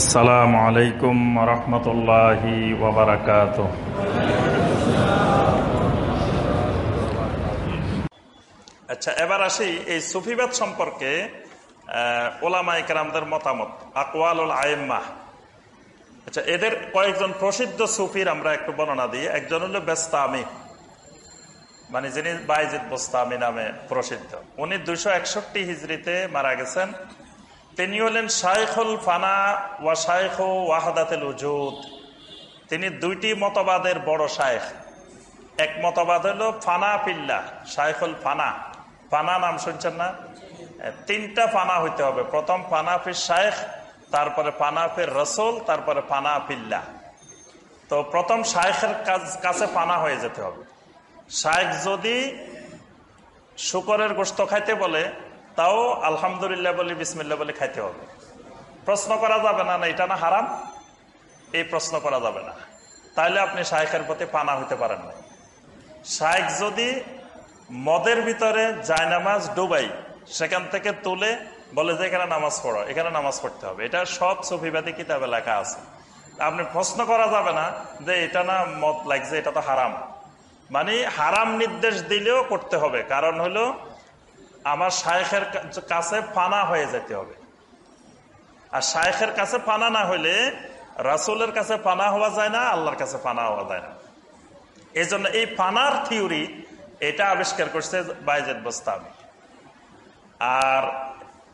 আসসালামু আলাইকুম রহমতুল্লাহি ওবরাকাত আচ্ছা এবার আসি এই সুফিবাদ সম্পর্কে ওলামা ইকরামদের মতামত আকওয়াল আয়েম্মা আচ্ছা এদের কয়েকজন প্রসিদ্ধ সুফির আমরা একটু বর্ণনা দিই। একজন হলো বেস্তামি মানে যিনি বাইজিদ বোস্তামি নামে প্রসিদ্ধ। উনি দুইশো একষট্টি হিজড়িতে মারা গেছেন। তিনি হলেন শাইখুল ফানা ওয়া শাইখ ওয়াহাদাতেল উজুদ। তিনি দুইটি মতবাদের বড় শাইখ। এক মতবাদ হলো ফানা পিল্লা, শাইখুল ফানা। ফানা নাম শুনছেন না? তিনটা ফানা হইতে হবে। প্রথম ফানা ফির শাইখ, তারপরে ফানা ফির রসুল, তারপরে ফানা পিল্লা। তো প্রথম শাইখের কাছে ফানা হয়ে যেতে হবে। শাইখ যদি শুকরের গোস্ত খাইতে বলে তাও আলহামদুলিল্লাহ বলে বিসমিল্লা বলে খাইতে হবে। প্রশ্ন করা যাবে না না, এটা না হারাম? এই প্রশ্ন করা যাবে না। তাহলে আপনি শাইখের প্রতি পানা হইতে পারেন না শাইখ যদি মদের ভিতরে জায়নামাজ ডুবাই, সেখান থেকে তুলে বলে যে এখানে নামাজ পড়ো, এখানে নামাজ পড়তে হবে। এটা সব সফিবাদী কিতাবে লেখা আছে। আপনি প্রশ্ন করা যাবে না যে এটা না মদ লাগছে এটা তো হারাম। মানে হারাম নির্দেশ দিলেও করতে হবে। কারণ হলো আমার শায়েখের কাছে পানা হয়ে যেতে হবে। আর শায়েখের কাছে পানা না হইলে রাসুলের কাছে পানা হওয়া যায় না, আল্লাহর কাছে পানা হওয়া যায় না। এই জন্য এই পানার থিওরি, এটা আবিষ্কার করছে বাইজেদ বস্তামি। আর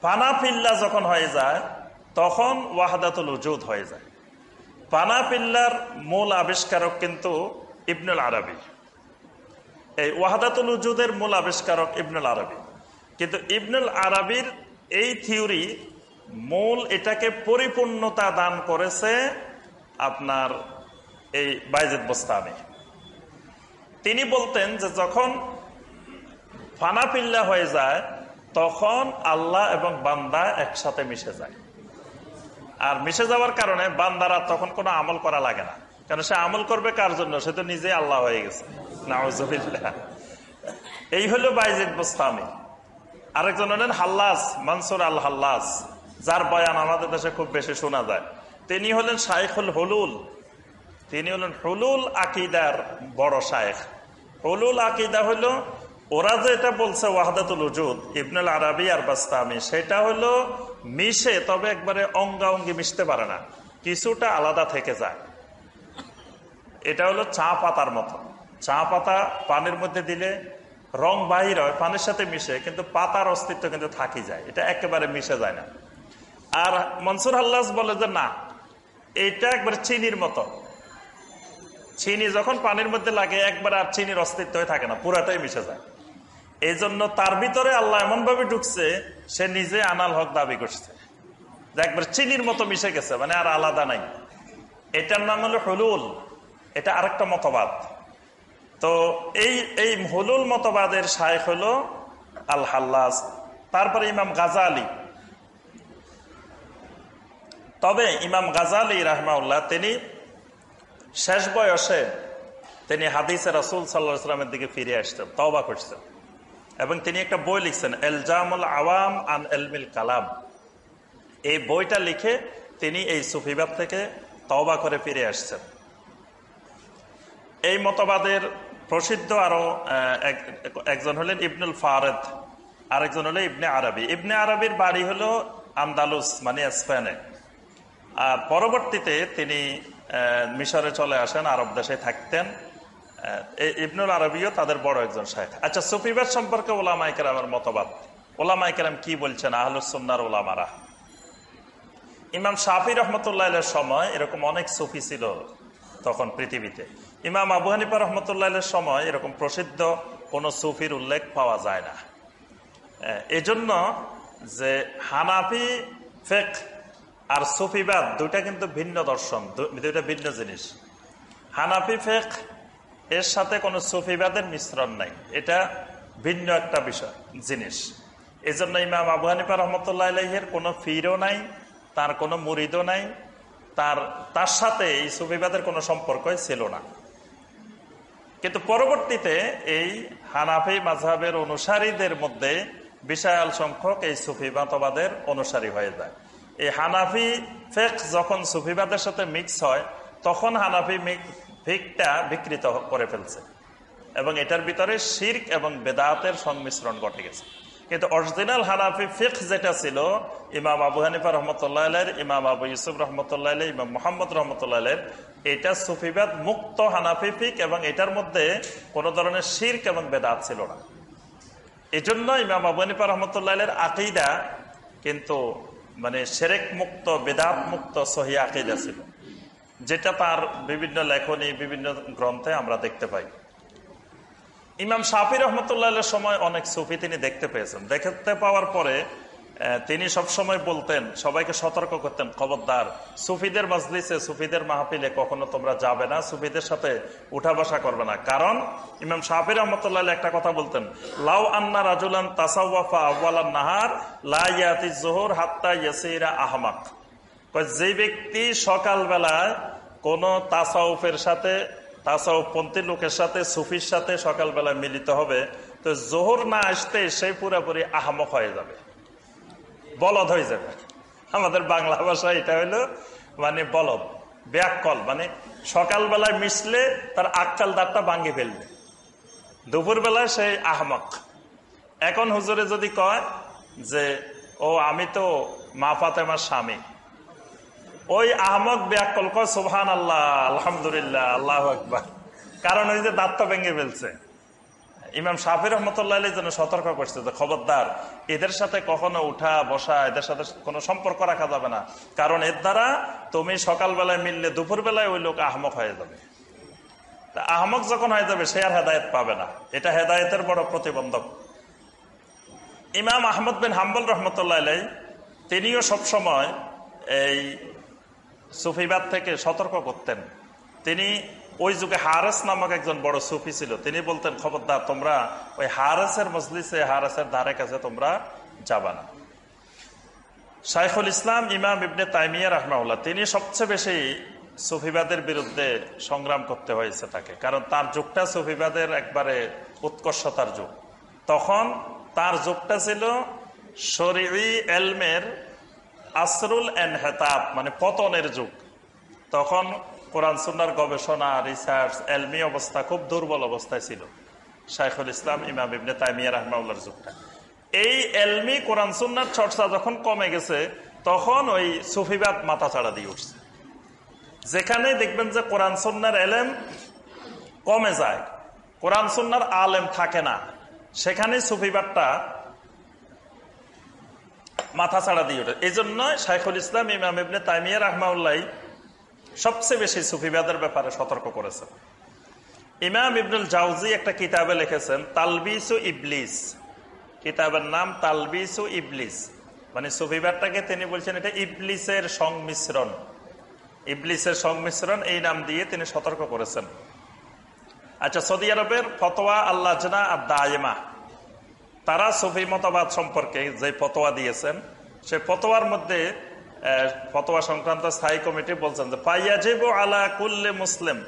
পানা পিল্লা যখন হয়ে যায়, তখন ওয়াহাদাতুল উজুদ হয়ে যায়। পানা পিল্লার মূল আবিষ্কারক কিন্তু ইবনুল আরবি। এই ওয়াহাদাতুল উজুদের মূল আবিষ্কারক ইবনুল আরবি। কিন্তু ইবনুল আরবির এই থিওরি মূল এটাকে পরিপূর্ণতা দান করেছে আপনার এই বাইজেদ বস্তানি। তিনি বলতেন যে যখন ফানাপিল্লা হয়ে যায়, তখন আল্লাহ এবং বান্দা একসাথে মিশে যায়। আর মিশে যাওয়ার কারণে বান্দারা তখন কোনো আমল করা লাগে না। কারণ সে আমল করবে কার জন্য? সে তো নিজে আল্লাহ হয়ে গেছে। নাউজুবিল্লাহ। এই হলো বাইজিদ বোস্তামি আরেকজন হলেন হাল্লাস মানসুর আল হাল্লাস যার বয়ান আমাদের দেশে খুব বেশি শোনা যায়। তিনি হলেন শাইখুল হলুল। তিনি হলেন হলুল আকিদার বড় শায়েখ হলুল আকিদা হলো, ওরা যে এটা বলছে ওয়াহাদাতুল উজুদ ইবনুল আরবি আর বাস্তামি, সেটা হলো মিশে, তবে একবারে অঙ্গাঙ্গি মিশতে পারে না। কিছুটা আলাদা থেকে যায়। এটা হলো চা পাতার মতো। চা পাতা পানির মধ্যে দিলে রং বাহির হয়, পানির সাথে মিশে, কিন্তু পাতার অস্তিত্ব কিন্তু থাকি যায়। এটা একেবারে মিশে যায় না। আর মনসুর আল্লাহ বলে যে, না এটা একবার চিনির মতো। চিনি যখন পানির মধ্যে লাগে, একবার আর চিনির অস্তিত্ব থাকে না, পুরাটাই মিশে যায়। এই জন্য তার ভিতরে আল্লাহ এমন ভাবে ঢুকছে, সে নিজে আনাল হক দাবি করছে। একবার চিনির মতো মিশে গেছে মানে আর আলাদা নাই। এটার নাম হলো হলুল। এটা আরেকটা মতবাদ। তো এই এই হলুল মতবাদের শায়েখ হলো আল হাল্লাস তারপরে ইমাম গাজালি। তবে ইমাম গাজালি রাহমাউল্লাহ তিনি শেষ বয়সে তিনি হাদিসে রাসুল সাল্লাহ সাল্লামের দিকে ফিরে আসতেন, তওবা করছেন এবং তিনি একটা বই লিখছেন, এলজামুল আওয়াম আন এলমিল কালাম। এই বইটা লিখে তিনি এই সুফিবাদ থেকে তওবা করে ফিরে আসছেন। এই মতবাদের প্রসিদ্ধ আরও একজন হলেন ইবনুল ফারেদ, আরেকজন হলো ইবনে আরবি। ইবনে আরবির বাড়ি হলো আন্দালুস মানে স্পেনে। আর পরবর্তীতে তিনি মিশরে চলে আসেন, আরব দেশে থাকতেন। ইবনুল আরবিও তাদের বড় একজন শাহেখ আচ্ছা সুফিবাদ সম্পর্কে ওলামা ইকরামের মতবাদ। ওলামা ইকরাম কি বলছেন? আহলুসন্নার ওলামারা। ইমাম শাফি রহমতুল্লাহ সময় এরকম অনেক সুফি ছিল তখন পৃথিবীতে। ইমাম আবু হানিফা রহমতুল্লাহ সময় এরকম প্রসিদ্ধ কোনো সুফির উল্লেখ পাওয়া যায় না। এজন্য যে হানাফি, ফেক আর সুফিবাদ দুইটা কিন্তু ভিন্ন দর্শন দুইটা ভিন্ন জিনিস। হানাফি, ফেক এর সাথে কোনো সুফিবাদের মিশ্রণ নাই। এটা ভিন্ন একটা বিষয়, জিনিস। এই জন্য ইমাম আবু হানিফা রহমতুল্লাহ আলহের কোনো ফিরও নাই, তার কোনো মুরিদও নাই, তার তার সাথে এই সুফিবাদের কোনো সম্পর্কই ছিল না। কিন্তু পরবর্তীতে এই হানাফি মাঝহের অনুসারীদের মধ্যে বিশাল সংখ্যক এই সুফি মতবাদের অনুসারী হয়ে যায়। এই হানাফি ফেক যখন সুফিবাদের সাথে মিক্স হয়, তখন হানাফি ফিকটা বিকৃত করে ফেলছে। এবং এটার ভিতরে শির্ক এবং বেদাতের সংমিশ্রণ ঘটে গেছে। কিন্তু অরিজিনাল হানাফি ফিক যেটা ছিল, ইমাম আবু হানিফা রহমতুল্লাহ ইমাম আবু ইউসুফ রহমতুল্লাহ ইমাম মোহাম্মদ রহমতুল্লাহ এটা সুফিবাদ মুক্ত হানাফি ফিক এবং এটার মধ্যে কোনো ধরনের শির্ক এবং বেদাত ছিল না। এই জন্য ইমাম আবু হানিফা রহমতুল্লাহ আকিদা কিন্তু মানে সেরেক মুক্ত, বেদাত মুক্ত, সহি আকিদা ছিল, যেটা তার বিভিন্ন লেখনী, বিভিন্ন গ্রন্থে আমরা দেখতে পাই। ইমাম শাফি রহমতুল্লাহ সময় অনেক সুফি তিনি দেখতে পেয়েছেন। দেখতে পাওয়ার পরে তিনি সব সময় বলতেন, সবাইকে সতর্ক করতেন, খবরদার, সুফিদের মজলিসে, সুফিদের মাহফিলে কখনো তোমরা যাবে না, সুফিদের সাথে উঠা বসা করবে না। কারণ ইমাম শাহি রহমতুল্লাহ একটা কথা বলতেন, লাউ আন্না রাজুলান তাসাউফা আউ্বালান নাহার লাইয়াতি জোহর হাত্তা ইয়াসিরা আহমাক। যে ব্যক্তি সকালবেলায় কোন তাসাউফের সাথে তাসাউপন্থী লোকের সাথে, সুফির সাথে সকালবেলা মিলিত হবে, তো জোহর না আসতে সে পুরাপুরি আহমক হয়ে যাবে। বলদ হয়ে যাবে। আমাদের বাংলা ভাষা এটা হইল মানে বলদ ব্যাকল মানে সকালবেলায় মিশলে তার আক্কাল দাঁতটা ভাঙ্গি ফেলবে। দুপুরবেলায় সেই আহমক। এখন হুজুরে যদি কয় যে, ও, আমি তো মা ফাতেমার স্বামী। ওই আহমদ ব্যাকল সুবহান আল্লাহ আলহামদুলিল্লাহ, আল্লাহ আকবার। কারণ ওই যে দাঁতটা ভেঙে ফেলছে। ইমাম শাফির রহমতুল্লাহ যেন সতর্ক করছে যে, খবরদার, এদের সাথে কখনো উঠা, বসা, এদের সাথে কোনো সম্পর্ক রাখা যাবে না। কারণ এর দ্বারা তুমি সকালবেলায় মিললে দুপুর বেলায় ওই লোক আহমক হয়ে যাবে। আহমক যখন হয়ে যাবে, সে আর হেদায়ত পাবে না। এটা হেদায়তের বড় প্রতিবন্ধক। ইমাম আহমদ বিন হাম্বল রহমতুল্লাহ তিনিও সবসময় এই সুফিবাদ থেকে সতর্ক করতেন। তিনি ওই যুগে হারেস নামক একজন বড় সুফি ছিল। তিনি বলতেন, খবরদার, তোমরা ওই হারেসের মজলিসে, হারেসের ধারে কাছে তোমরা যাবা না। শাইখুল ইসলাম ইমাম ইবনে তাইমিয়া রহমাউল্লাহ তিনি সবচেয়ে বেশি সুফিবাদের বিরুদ্ধে সংগ্রাম করতে হয়েছে তাকে। কারণ তার যুগটা সুফিবাদের একবারে উৎকর্ষতার যুগ। তখন তার যুগটা ছিল শরীর এলমের আসরুল এনহেতাব মানে পতনের যুগ। তখন কোরআন, সুন্নার গবেষণা রিসার্চ এলমি অবস্থা খুব দুর্বল অবস্থায় ছিল। শাইখুল ইসলাম, ইমাম ইবনে তাইমিয়া রহমাউল্লার যুগটা। এই এলমি কোরআন, সুন্নার চর্চা যখন কমে গেছে, তখন ওই সুফিবাদ মাথা চাড়া দিয়ে উঠছে। যেখানে দেখবেন যে কোরআন, সুন্নার এলেম কমে যায়। কোরআন, সুন্নার আলেম থাকে না। সেখানে সুফিবাদটা মাথা ছাড়া দিয়ে ওঠে। এই জন্য শাইখুল ইসলাম, ইমাম ইবনে তাইমিয়া রহমাউল্লাহ সবচেয়ে বেশি সুফিবাদের ব্যাপারে সতর্ক করেছেন। ইমাম ইবনুল জাউজি একটা কিতাবে লিখেছেন, তালবিসু ইবলিস। কিতাবের নাম তালবিসু ইবলিস। মানে সুফিবাদটাকে তিনি বলছেন এটা ইবলিসের সংমিশ্রণ। ইবলিসের সংমিশ্রণ এই নাম দিয়ে তিনি সতর্ক করেছেন। আচ্ছা সৌদি আরবের ফতোয়া আল্লাহ আর দায়েমা তারা সুফি মতবাদ সম্পর্কে যে ফতোয়া দিয়েছেন, সে ফতোয়ার মধ্যে ফতোয়া সংক্রান্ত স্থায়ী কমিটি বলছেন যে পাইয়াজিব আলা কুল্লে মুসলিম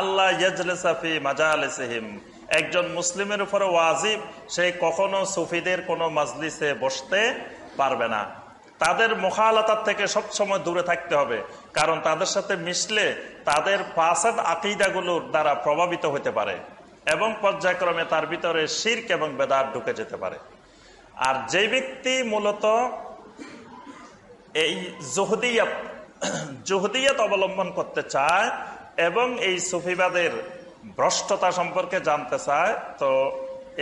আল্লাহ ইয়াজলেসাফি মাজালেসহিম। একজন মুসলিমের উপরে ওয়াজিব, সে কখনো সুফিদের কোনো মাজলিসে বসতে পারবে না। তাদের মোখালাতার থেকে সবসময় দূরে থাকতে হবে, কারণ তাদের সাথে মিশলে তাদের ফাসাদ আকিদাগুলোর দ্বারা প্রভাবিত হতে পারে। এবং পর্যায়ক্রমে তার ভিতরে শির্ক এবং বেদার ঢুকে যেতে পারে। আর যে ব্যক্তি মূলত এই জহদিয়াত জহদিয়াত অবলম্বন করতে চায় এবং এই সুফিবাদের ভ্রষ্টতা সম্পর্কে জানতে চায়, তো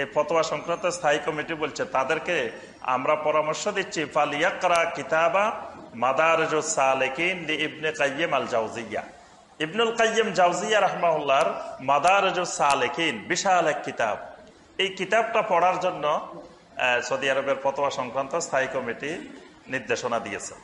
এই ফতোয়া সংক্রান্ত স্থায়ী কমিটি বলছে, তাদেরকে আমরা পরামর্শ দিচ্ছি ফালিয়াকরা কিতাবা মাদার ইবনে কাইম আল জাউজিয়া ইবনুল কাইম জাউজিয়া রহমাউল্লাহর মাদার সালেকিন, বিশাল এক কিতাব। এই কিতাবটা পড়ার জন্য সৌদি আরবের ফতোয়া সংক্রান্ত স্থায়ী কমিটি নির্দেশনা দিয়েছে।